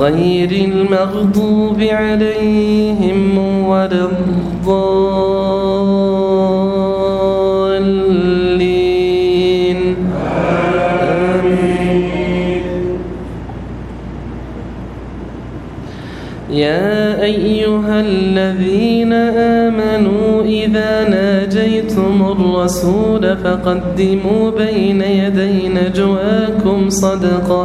غير المغضوب عليهم ولا الضالين. آمين. يا أيها الذين آمنوا إذا ناجيتم الرسول فقدموا بين يدي نجواكم صدقة.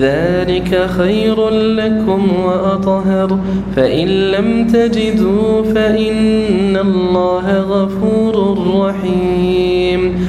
ذلك خير لكم وأطهر. فإن لم تجدوا فإن الله غفور رحيم.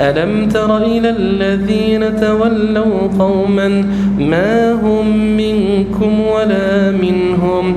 ألم تر إلى الذين تولوا قوما ما هم منكم ولا منهم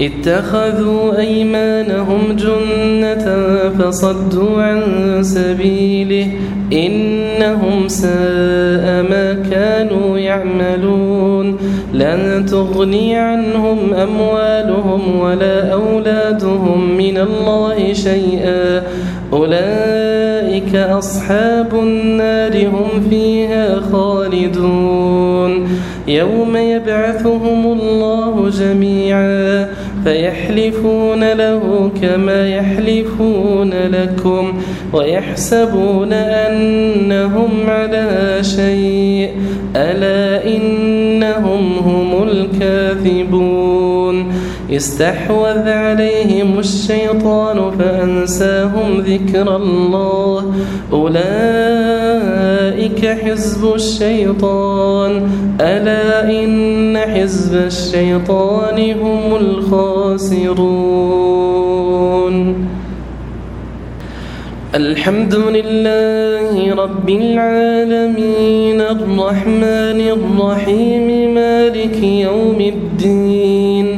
اتخذوا أيمانهم جنة فصدوا عن سبيله إنهم ساء ما كانوا يعملون لن تغني عنهم أموالهم ولا أولادهم من الله شيئا أولئك أصحاب النار هم فيها خالدون يوم يبعثهم الله جميعا فيحلفون له كما يحلفون لكم ويحسبون أنهم على شيء ألا إنهم هم الكاذبون استحوذ عليهم الشيطان فأنساهم ذكر الله. أولئك حزب الشيطان. ألا إن حزب الشيطان هم الخاسرون. الحمد لله رب العالمين. الرحمن الرحيم. مالك يوم الدين.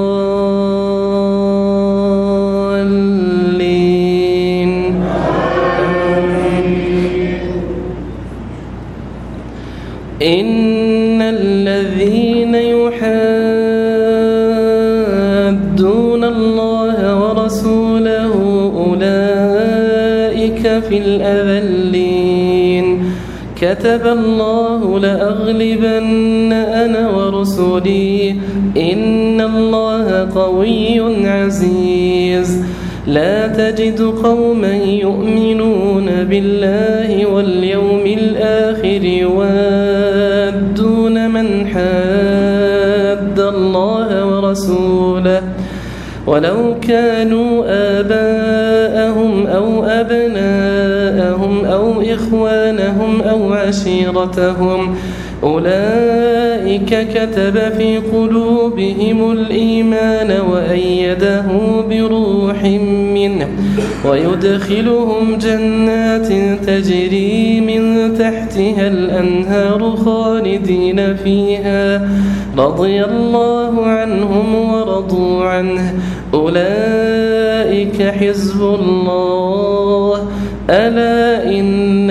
في الأذلين. كتب الله لأغلبن أنا ورسلي. إن الله قوي عزيز. لا تجد قوما يؤمنون بالله واليوم الآخر يوادون من حاد الله ورسوله. ولو كانوا آباءهم أو أبناءهم إخوانهم أو عشيرتهم. أولئك كتب في قلوبهم الإيمان وأيده بروح منه ويدخلهم جنات تجري من تحتها الأنهار خالدين فيها. رضي الله عنهم ورضوا عنه. أولئك حزب الله. ألا إن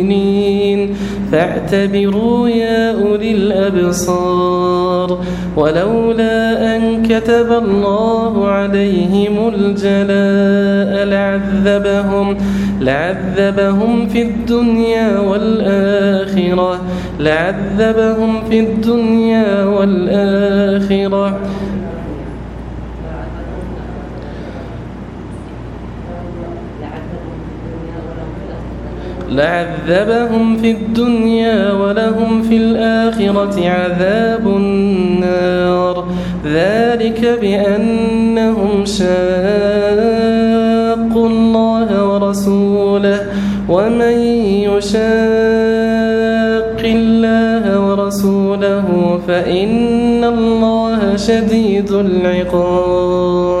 فاعتبروا يا أولي الأبصار ولولا أن كتب الله عليهم الجلاء لعذبهم لعذبهم في الدنيا والآخرة لعذبهم في الدنيا والآخرة لعذبهم في الدنيا ولهم في الآخرة عذاب النار. ذلك بأنهم شاقوا الله ورسوله ومن يشاق الله ورسوله فإن الله شديد العقاب.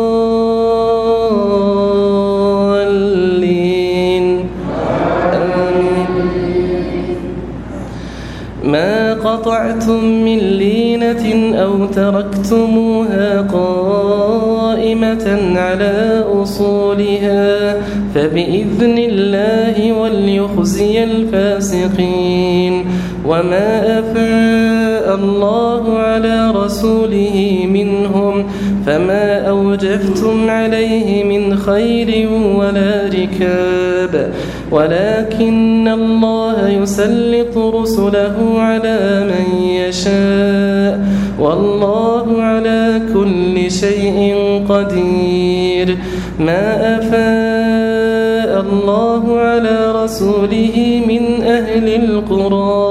قطعتم من لينة أو تركتموها قائمة على أصولها فبإذن الله وليخزي الفاسقين. وما أفاء الله على رسوله منهم فما أوجفتم عليه من خير ولا ركاب. ولكن الله يسلط رسله على من يشاء. والله على كل شيء قدير. ما أفاء الله على رسوله من أهل القرى.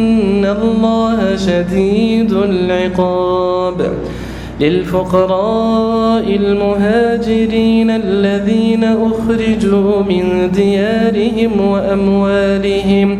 الله شديد العقاب للفقراء المهاجرين الذين أخرجوا من ديارهم وأموالهم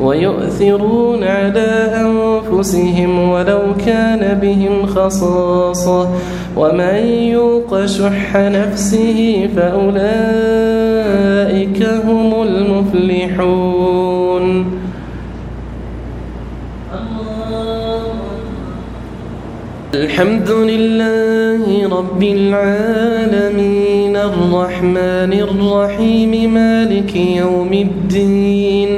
ويؤثرون على أنفسهم ولو كان بهم خصاصة. ومن يوق شح نفسه فأولئك هم المفلحون. الحمد لله رب العالمين. الرحمن الرحيم. مالك يوم الدين.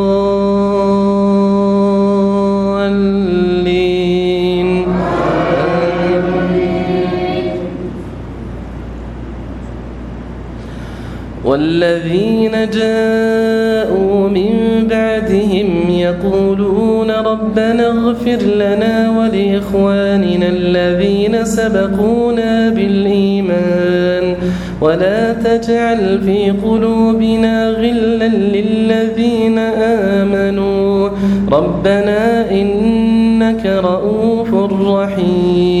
جاءوا من بعدهم يقولون ربنا اغفر لنا ولإخواننا الذين سبقونا بالإيمان ولا تجعل في قلوبنا غلا للذين آمنوا ربنا إنك رؤوف رحيم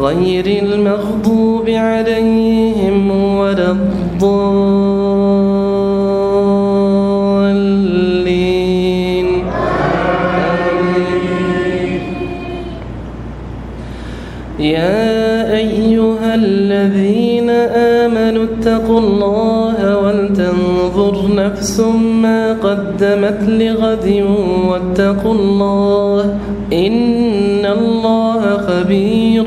غير المغضوب عليهم ولا الضالين. يا أيها الذين آمنوا اتقوا الله ولتنظر نفس ما قدمت لغد واتقوا الله إن الله خبير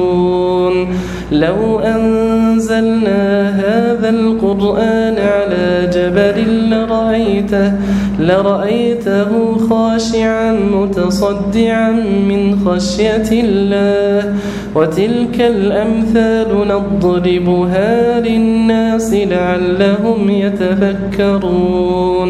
لو أنزلنا هذا القرآن على جبل لرأيته لرأيته خاشعا متصدعا من خشية الله. وتلك الأمثال نضربها للناس لعلهم يتفكرون.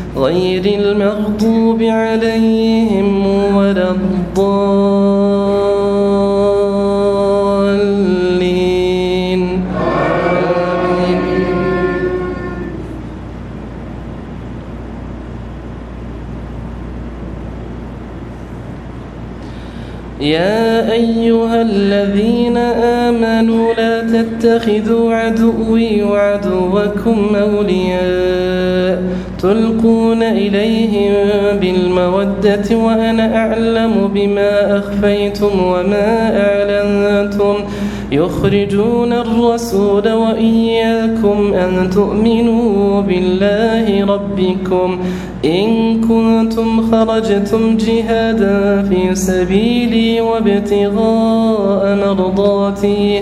غير المغضوب عليهم ولا الضالين. يا أيها الذين آمنوا لا تتخذوا عدوي وعدوكم أولياء تلقون إليهم بالمودة وأنا أعلم بما أخفيتم وما أعلنتم يخرجون الرسول وإياكم أن تؤمنوا بالله ربكم إن كنتم خرجتم جهادا في سبيلي وابتغاء مرضاتي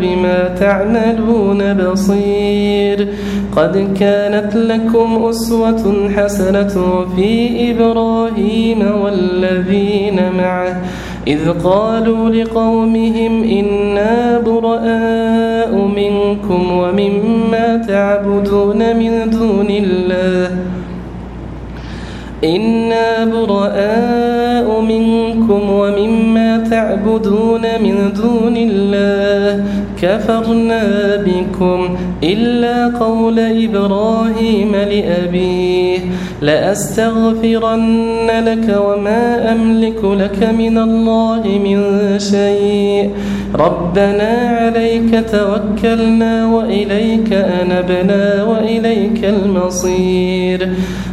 بما تعملون بصير. قد كانت لكم أسوة حسنة في إبراهيم والذين معه. إذ قالوا لقومهم إنا براء منكم ومما تعبدون من دون الله. إنا براء منكم ومما تعبدون من دون الله كفرنا بكم إلا قول إبراهيم لأبيه لأستغفرن لك وما أملك لك من الله من شيء ربنا عليك توكلنا وإليك أنبنا وإليك المصير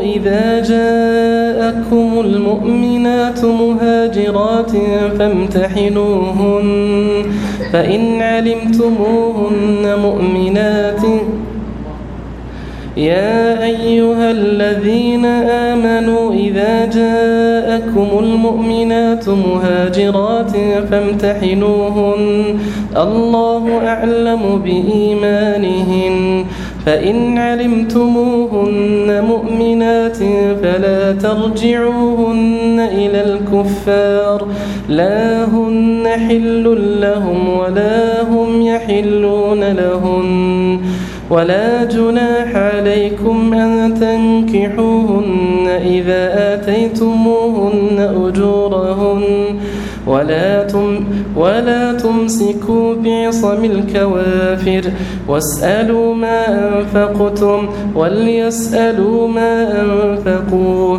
إذا جاءكم المؤمنات مهاجرات فامتحنوهن فإن علمتموهن مؤمنات. يا أيها الذين آمنوا إذا جاءكم المؤمنات مهاجرات فامتحنوهن الله أعلم بإيمانهن. فإن علمتموهن مؤمنات فلا ترجعوهن إلى الكفار. لا هن حل لهم ولا هم يحلون لهن. ولا جناح عليكم أن تنكحوهن إذا آتيتموهن أجورهن. ولا تم ولا تمسكوا بعصم الكوافر واسألوا ما أنفقتم وليسألوا ما أنفقوا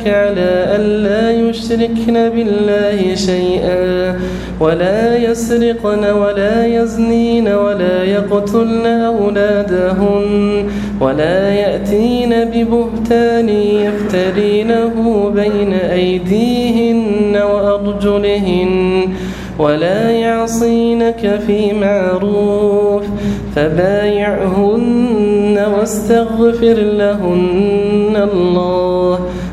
يبايعنك على أن لا يشركن بالله شيئا ولا يسرقن ولا يزنين ولا يقتلن أولادهن ولا يأتين ببهتان يفترينه بين أيديهن وأرجلهن ولا يعصينك في معروف فبايعهن واستغفر لهن الله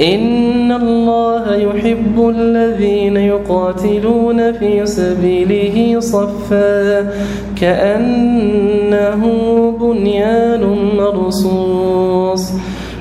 إن الله يحب الذين يقاتلون في سبيله صفا كأنه بنيان مرصوص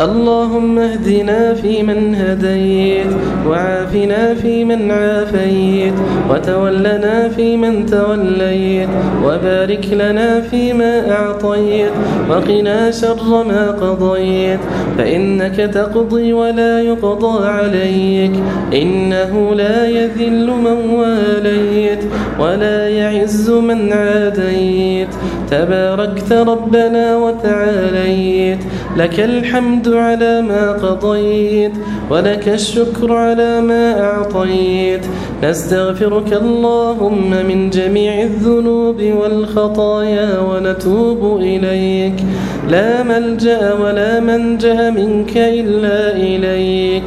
اللهم اهدنا فيمن هديت وعافنا فيمن عافيت وتولنا فيمن توليت وبارك لنا فيما أعطيت وقنا شر ما قضيت فإنك تقضي ولا يقضى عليك إنه لا يذل من واليت ولا يعز من عاديت تباركت ربنا وتعاليت لك الحمد على ما قضيت ولك الشكر على ما أعطيت. نستغفرك اللهم من جميع الذنوب والخطايا ونتوب إليك. لا ملجأ ولا منجأ منك إلا إليك.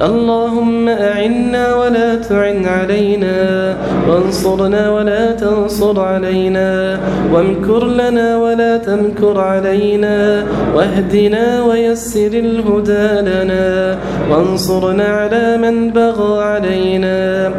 اللهم أعنا ولا تعن علينا وانصرنا ولا تنصر علينا وامكر لنا ولا تمكر علينا واهدنا ويسر الهدى لنا وانصرنا على من بغى علينا.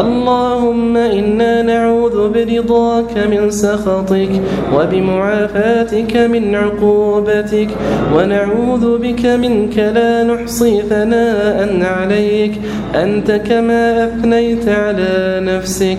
اللهم إنا نعوذ برضاك من سخطك وبمعافاتك من عقوبتك ونعوذ بك منك لا نحصي ثناء عليك أنت كما أثنيت على نفسك.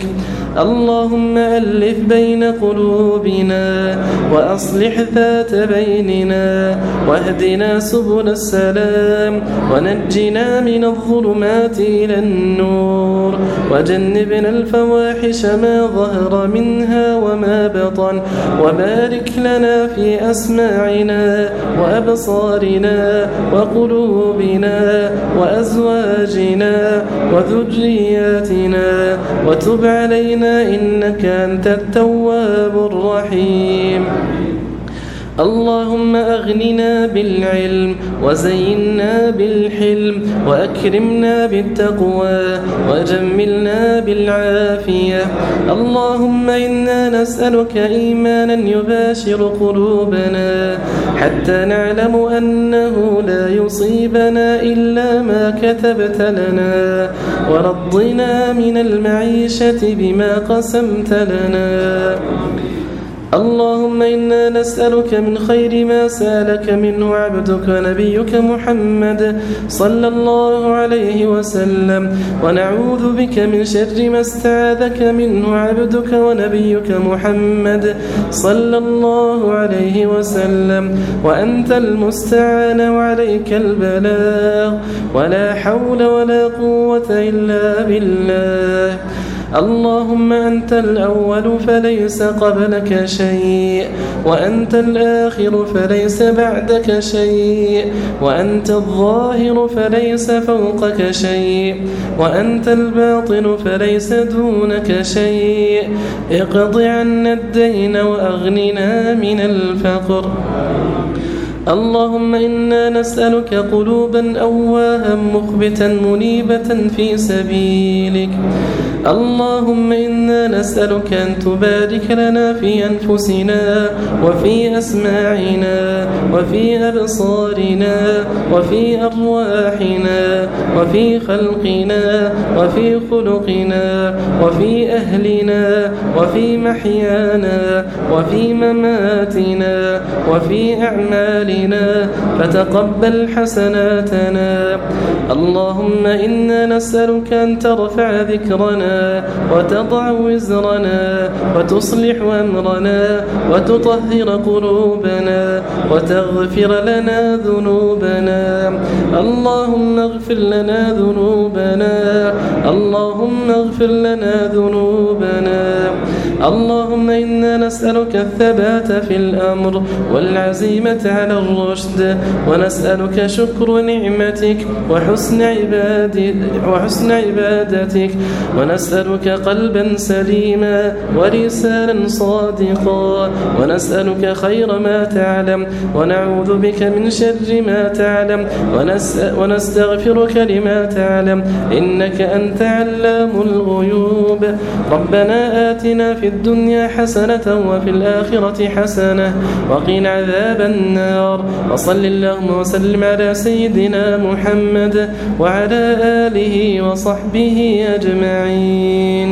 اللهم ألف بين قلوبنا وأصلح ذات بيننا واهدنا سبل السلام ونجنا من الظلمات إلى النور وجنبنا الفواحش ما ظهر منها وما بطن وبارك لنا في أسماعنا وأبصارنا وقلوبنا وأزواجنا وذرياتنا وتب علينا إنك أنت التواب الرحيم. اللهم أغننا بالعلم وزينا بالحلم وأكرمنا بالتقوى وجملنا بالعافية. اللهم إنا نسألك إيمانا يباشر قلوبنا حتى نعلم أنه لا يصيبنا إلا ما كتبت لنا. ورضنا من المعيشة بما قسمت لنا. اللهم إنا نسألك من خير ما سألك منه عبدك نبيك محمد صلى الله عليه وسلم. ونعوذ بك من شر ما استعاذك منه عبدك ونبيك محمد صلى الله عليه وسلم. وأنت المستعان وعليك البلاغ. ولا حول ولا قوة إلا بالله. اللهم أنت الأول فليس قبلك شيء وأنت الآخر فليس بعدك شيء وأنت الظاهر فليس فوقك شيء وأنت الباطن فليس دونك شيء. اقض عنا الدين وأغننا من الفقر. اللهم إنا نسألك قلوبا أواها مخبتا منيبة في سبيلك. اللهم إنا نسألك أن تبارك لنا في أنفسنا وفي أسماعنا وفي أبصارنا وفي أرواحنا وفي خلقنا وفي خلقنا وفي أهلنا وفي محيانا وفي مماتنا وفي أعمالنا فتقبل حسناتنا اللهم إنا نسألك أن ترفع ذكرنا وتضع وزرنا وتصلح أمرنا وتطهر قلوبنا وتغفر لنا ذنوبنا. اللهم اغفر لنا ذنوبنا. اللهم اغفر لنا ذنوبنا. اللهم إنا نسألك الثبات في الأمر والعزيمة على الرشد ونسألك شكر نعمتك وحسن وحسن عبادتك ونسألك قلبا سليما ولسانا صادقا ونسألك خير ما تعلم ونعوذ بك من شر ما تعلم ونستغفرك لما تعلم إنك أنت علام الغيوب. ربنا آتنا في الدنيا حسنة وفي الآخرة حسنة وقنا عذاب النار وصل اللهم وسلم على سيدنا محمد وعلى آله وصحبه أجمعين